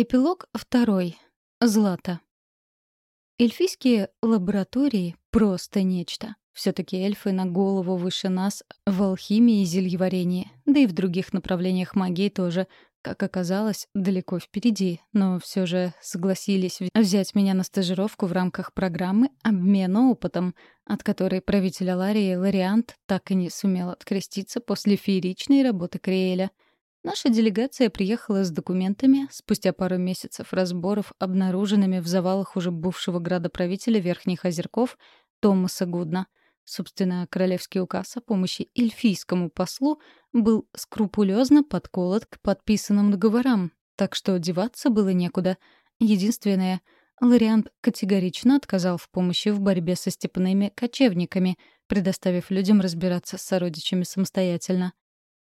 Эпилог второй. Злата. Эльфийские лаборатории — просто нечто. все таки эльфы на голову выше нас в алхимии и зельеварении, да и в других направлениях магии тоже, как оказалось, далеко впереди, но все же согласились взять меня на стажировку в рамках программы обмена опытом, от которой правитель Аларии Лариант так и не сумел откреститься после фееричной работы Криэля — Наша делегация приехала с документами спустя пару месяцев разборов, обнаруженными в завалах уже бывшего градоправителя Верхних Озерков Томаса Гудна. Собственно, королевский указ о помощи эльфийскому послу был скрупулезно подколот к подписанным договорам, так что деваться было некуда. Единственное, Лориант категорично отказал в помощи в борьбе со степными кочевниками, предоставив людям разбираться с сородичами самостоятельно.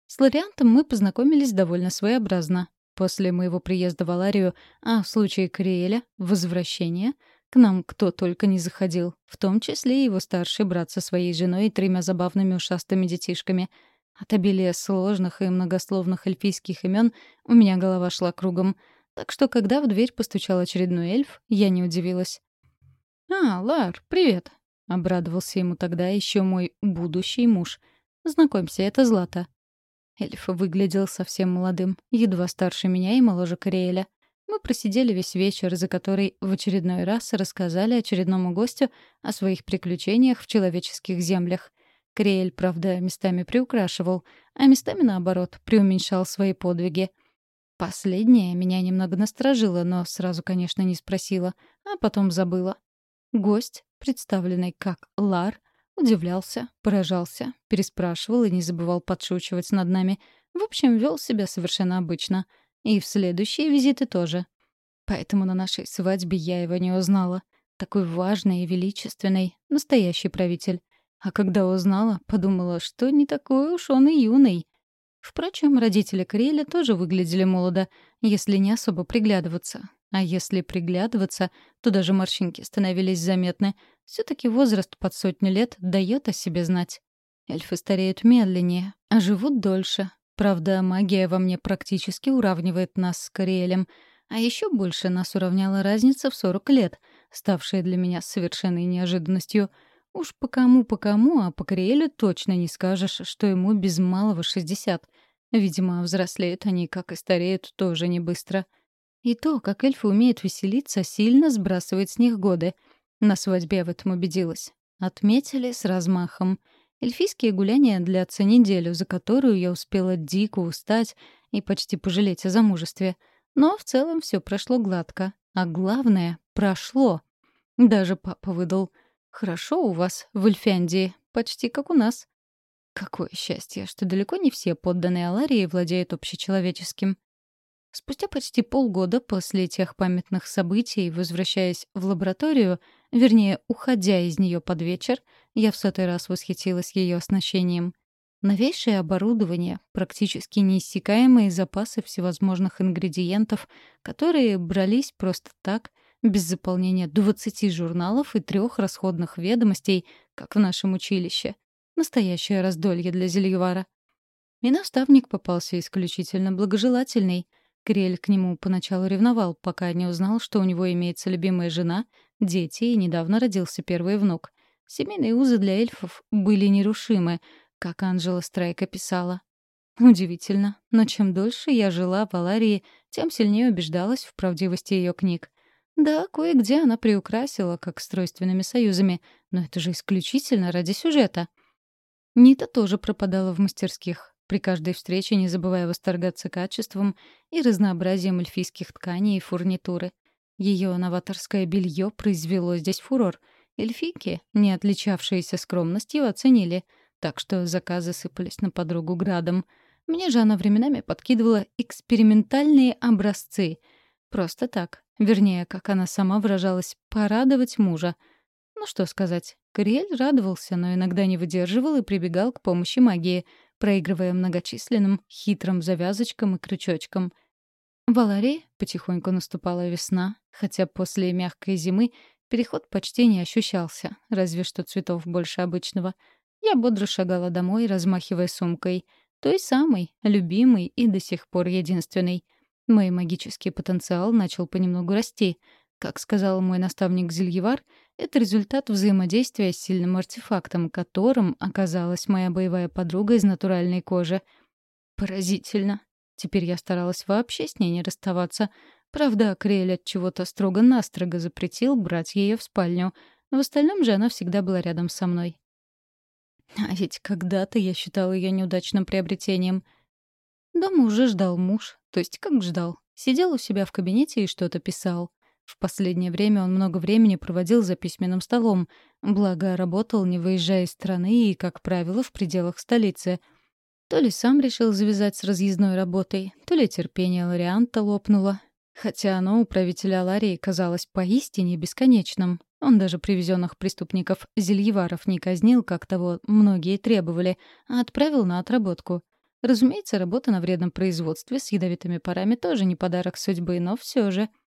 С Лориантом мы познакомились довольно своеобразно. После моего приезда в Аларию, а в случае Кориэля — возвращения, к нам кто только не заходил, в том числе и его старший брат со своей женой и тремя забавными ушастыми детишками. От обилия сложных и многословных эльфийских имен у меня голова шла кругом. Так что, когда в дверь постучал очередной эльф, я не удивилась. «А, Лар, привет!» — обрадовался ему тогда еще мой будущий муж. «Знакомься, это Злата». Эльф выглядел совсем молодым, едва старше меня и моложе Кориэля. Мы просидели весь вечер, за который в очередной раз рассказали очередному гостю о своих приключениях в человеческих землях. Криэль, правда, местами приукрашивал, а местами, наоборот, преуменьшал свои подвиги. Последнее меня немного насторожило, но сразу, конечно, не спросила, а потом забыла. Гость, представленный как Лар, Удивлялся, поражался, переспрашивал и не забывал подшучивать над нами. В общем, вел себя совершенно обычно. И в следующие визиты тоже. Поэтому на нашей свадьбе я его не узнала. Такой важный и величественный, настоящий правитель. А когда узнала, подумала, что не такой уж он и юный. Впрочем, родители Криэля тоже выглядели молодо, если не особо приглядываться. А если приглядываться, то даже морщинки становились заметны. все таки возраст под сотню лет дает о себе знать. Эльфы стареют медленнее, а живут дольше. Правда, магия во мне практически уравнивает нас с Кориэлем. А еще больше нас уравняла разница в 40 лет, ставшая для меня совершенной неожиданностью. Уж по кому, по кому, а по Кориэлю точно не скажешь, что ему без малого 60. Видимо, взрослеют они, как и стареют, тоже не быстро. — и то, как эльфы умеют веселиться, сильно сбрасывает с них годы. На свадьбе я в этом убедилась. Отметили с размахом. Эльфийские гуляния длятся неделю, за которую я успела дико устать и почти пожалеть о замужестве. Но в целом все прошло гладко. А главное — прошло. Даже папа выдал. «Хорошо у вас в Эльфяндии, почти как у нас». Какое счастье, что далеко не все подданные Аларии владеют общечеловеческим. Спустя почти полгода после тех памятных событий, возвращаясь в лабораторию, вернее, уходя из нее под вечер, я в сотый раз восхитилась ее оснащением. Новейшее оборудование, практически неиссякаемые запасы всевозможных ингредиентов, которые брались просто так, без заполнения 20 журналов и трех расходных ведомостей, как в нашем училище. Настоящее раздолье для зельевара. И наставник попался исключительно благожелательный — Криэль к нему поначалу ревновал, пока не узнал, что у него имеется любимая жена, дети и недавно родился первый внук. Семейные узы для эльфов были нерушимы, как Анжела Страйка писала. Удивительно, но чем дольше я жила в Аларии, тем сильнее убеждалась в правдивости ее книг. Да, кое-где она приукрасила, как с союзами, но это же исключительно ради сюжета. Нита тоже пропадала в мастерских при каждой встрече не забывая восторгаться качеством и разнообразием эльфийских тканей и фурнитуры. Ее новаторское белье произвело здесь фурор. Эльфийки, не отличавшиеся скромностью, оценили, так что заказы сыпались на подругу градом. Мне же она временами подкидывала экспериментальные образцы. Просто так. Вернее, как она сама выражалась, порадовать мужа. Ну что сказать, Кориэль радовался, но иногда не выдерживал и прибегал к помощи магии — проигрывая многочисленным хитрым завязочкам и крючочкам. В Аларии потихоньку наступала весна, хотя после мягкой зимы переход почти не ощущался, разве что цветов больше обычного. Я бодро шагала домой, размахивая сумкой. Той самой, любимой и до сих пор единственной. Мой магический потенциал начал понемногу расти. Как сказал мой наставник Зельевар, это результат взаимодействия с сильным артефактом, которым оказалась моя боевая подруга из натуральной кожи. Поразительно. Теперь я старалась вообще с ней не расставаться. Правда, Крель от чего-то строго-настрого запретил брать ее в спальню. В остальном же она всегда была рядом со мной. А ведь когда-то я считала ее неудачным приобретением. Дома уже ждал муж. То есть как ждал? Сидел у себя в кабинете и что-то писал. В последнее время он много времени проводил за письменным столом, благо работал, не выезжая из страны и, как правило, в пределах столицы. То ли сам решил завязать с разъездной работой, то ли терпение Лорианта лопнуло. Хотя оно у правителя Аларии казалось поистине бесконечным. Он даже привезенных преступников Зельеваров не казнил, как того многие требовали, а отправил на отработку. Разумеется, работа на вредном производстве с ядовитыми парами тоже не подарок судьбы, но все же —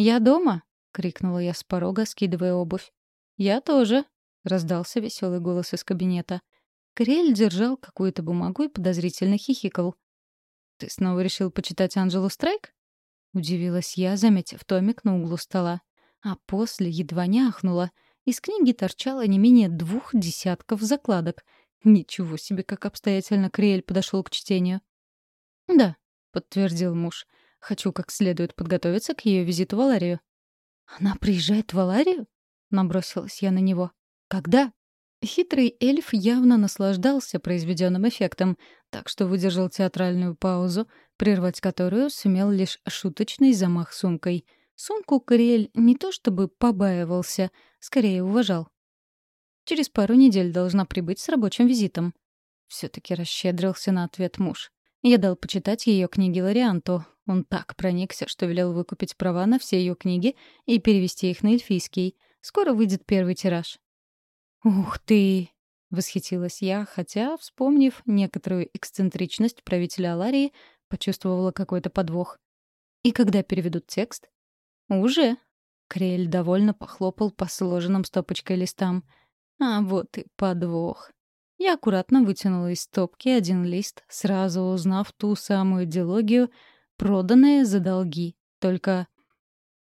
«Я дома!» — крикнула я с порога, скидывая обувь. «Я тоже!» — раздался веселый голос из кабинета. Крель держал какую-то бумагу и подозрительно хихикал. «Ты снова решил почитать Анджелу Страйк?» — удивилась я, заметив томик на углу стола. А после едва не ахнула. Из книги торчало не менее двух десятков закладок. Ничего себе, как обстоятельно Криэль подошел к чтению. «Да», — подтвердил муж. Хочу как следует подготовиться к ее визиту в Аларию. «Она приезжает в Аларию?» — набросилась я на него. «Когда?» Хитрый эльф явно наслаждался произведенным эффектом, так что выдержал театральную паузу, прервать которую сумел лишь шуточный замах сумкой. Сумку Кориэль не то чтобы побаивался, скорее уважал. «Через пару недель должна прибыть с рабочим визитом». Все-таки расщедрился на ответ муж. Я дал почитать ее книги Лорианту. Он так проникся, что велел выкупить права на все ее книги и перевести их на эльфийский. Скоро выйдет первый тираж. «Ух ты!» — восхитилась я, хотя, вспомнив некоторую эксцентричность правителя Аларии, почувствовала какой-то подвох. «И когда переведут текст?» «Уже!» — Крель довольно похлопал по сложенным стопочкой листам. «А вот и подвох!» Я аккуратно вытянула из стопки один лист, сразу узнав ту самую диалогию, проданная за долги. Только...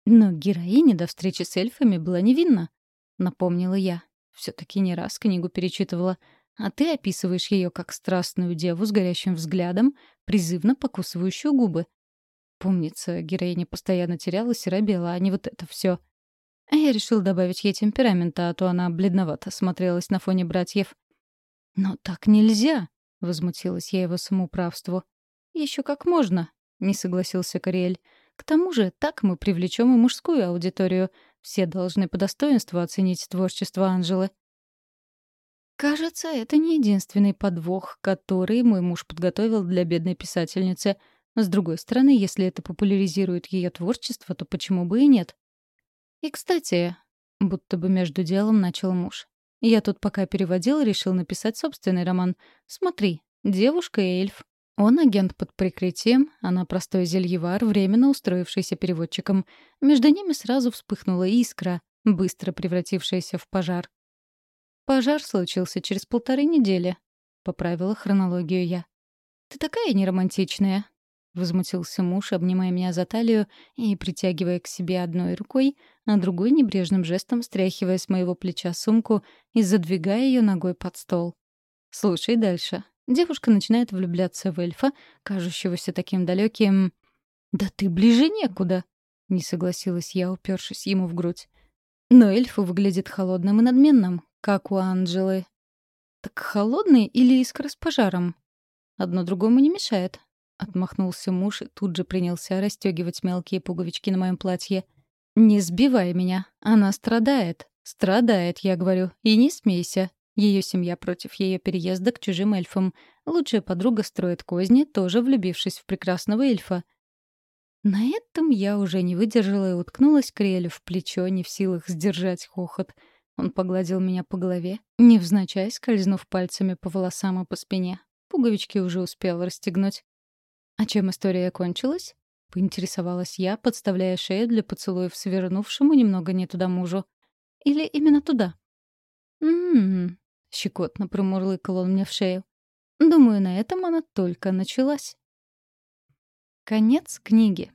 Но героиня до встречи с эльфами была невинна, напомнила я. все таки не раз книгу перечитывала. А ты описываешь ее как страстную деву с горящим взглядом, призывно покусывающую губы. Помнится, героиня постоянно терялась и робела, а не вот это все. А я решил добавить ей темперамента, а то она бледновато смотрелась на фоне братьев. «Но так нельзя!» — возмутилась я его самоуправству. «Еще как можно!» — не согласился Кориэль. «К тому же так мы привлечем и мужскую аудиторию. Все должны по достоинству оценить творчество Анжелы». Кажется, это не единственный подвох, который мой муж подготовил для бедной писательницы. С другой стороны, если это популяризирует ее творчество, то почему бы и нет? И, кстати, будто бы между делом начал муж. Я тут пока переводил, решил написать собственный роман. Смотри, девушка и эльф. Он агент под прикрытием, она простой зельевар, временно устроившийся переводчиком. Между ними сразу вспыхнула искра, быстро превратившаяся в пожар. Пожар случился через полторы недели. Поправила хронологию я. «Ты такая неромантичная», — возмутился муж, обнимая меня за талию и притягивая к себе одной рукой, а другой небрежным жестом стряхивая с моего плеча сумку и задвигая ее ногой под стол. «Слушай дальше. Девушка начинает влюбляться в эльфа, кажущегося таким далеким. «Да ты ближе некуда!» — не согласилась я, упершись ему в грудь. Но эльф выглядит холодным и надменным, как у Анджелы. «Так холодный или искра с пожаром?» «Одно другому не мешает», Отмахнулся муж и тут же принялся расстегивать мелкие пуговички на моем платье. «Не сбивай меня. Она страдает. Страдает, я говорю. И не смейся. Ее семья против ее переезда к чужим эльфам. Лучшая подруга строит козни, тоже влюбившись в прекрасного эльфа. На этом я уже не выдержала и уткнулась Криэлю в плечо, не в силах сдержать хохот. Он погладил меня по голове, невзначай скользнув пальцами по волосам и по спине. Пуговички уже успел расстегнуть. «А чем история кончилась?» — поинтересовалась я, подставляя шею для поцелуев свернувшему немного не туда мужу. «Или именно туда?» «М-м-м», щекотно промурлыкал он мне в шею. «Думаю, на этом она только началась». Конец книги.